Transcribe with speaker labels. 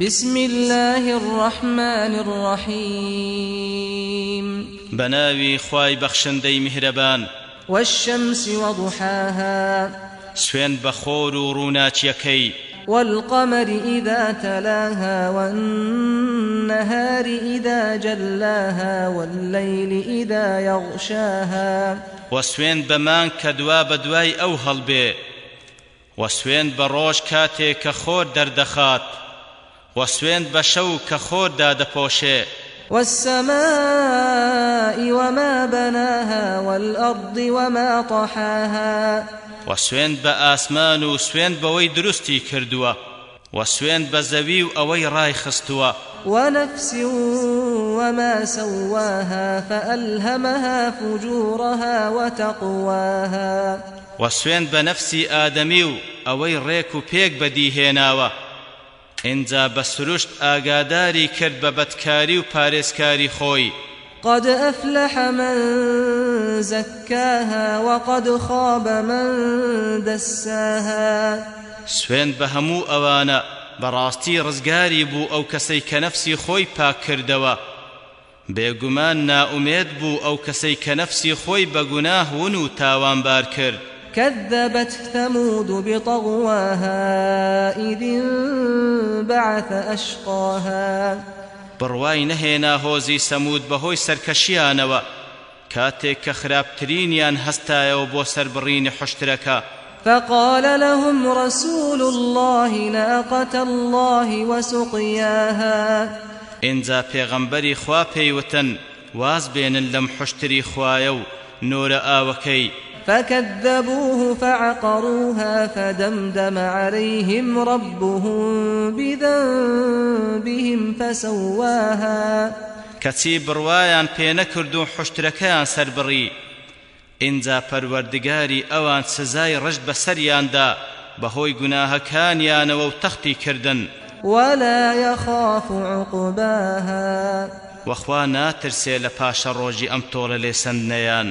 Speaker 1: بسم الله الرحمن الرحيم
Speaker 2: بناوي خواي بخشندي مهربان
Speaker 1: والشمس وضحاها
Speaker 2: سوين بخور رونات يكي
Speaker 1: والقمر إذا تلاها والنهار إذا جلاها والليل إذا يغشاها
Speaker 2: وسوين بمان كدوا بدواي أو هلبي وسوين بروش كاتي كخور دردخات وسوێن بە شەو کە خۆردا دەپۆشێ
Speaker 1: والسماء وما بناها والأرض وما طحاها
Speaker 2: وسوێن بە ئاسمان و سوێن بەوەی دروستی کردووە وسوێن بە زەوی و ئەوەی ڕای خستووە
Speaker 1: ونفس وما سواها فألهمها فجورها وتقواها
Speaker 2: وسوێن بە نەفسی ئادەمی و ئەوەی ڕێک و پێک بەدیهێناوە ئینجا بە سروشت ئاگاداری کرد بە بەدکاری و پارێزکاری خۆی
Speaker 1: قد أفلح من زكاها وقد خاب من دساها
Speaker 2: سوێن بە هەموو ئەوانە بەڕاستی ڕزگاری بوو ئەو کەسەی کە نەفسی خۆی پاک کردەوە بێگومان ناومێت بوو ئەو کەسەی کە نەفسی خۆی بە گوناه ون و تاوانبار کرد
Speaker 1: كذبت ثمود بطغواها إذ بعث أشقاها
Speaker 2: بڕوای نەهێنا هۆزی سەمود بەهۆی سەرکەشیانەوە کاتێک کە خراپترینیان هەستایەوە بۆ سەربڕینی حشتەکە
Speaker 1: فقال لهم رسول الله ناقة الله وسقياها
Speaker 2: إنزا پیغمبری خوا پیوتن واز بینن لم حشتری خوایو نور آوکی
Speaker 1: فكذبوه فعقروها فدمدم عليهم ربهم بذنبهم فسواها
Speaker 2: کەچی بڕوایان پێ نەکرد و حشتەکەیان سربڕی ئینجا پەروەردگاری ئەوان سزای ڕشت بەسەریاندا بەهۆی گوناهەکانیانەوە و تەختی کردن
Speaker 1: ولا يخاف عقباها
Speaker 2: وخوا ناترسێ لە پاشە ڕۆژی ئەم تۆڵە لێسەندنەیان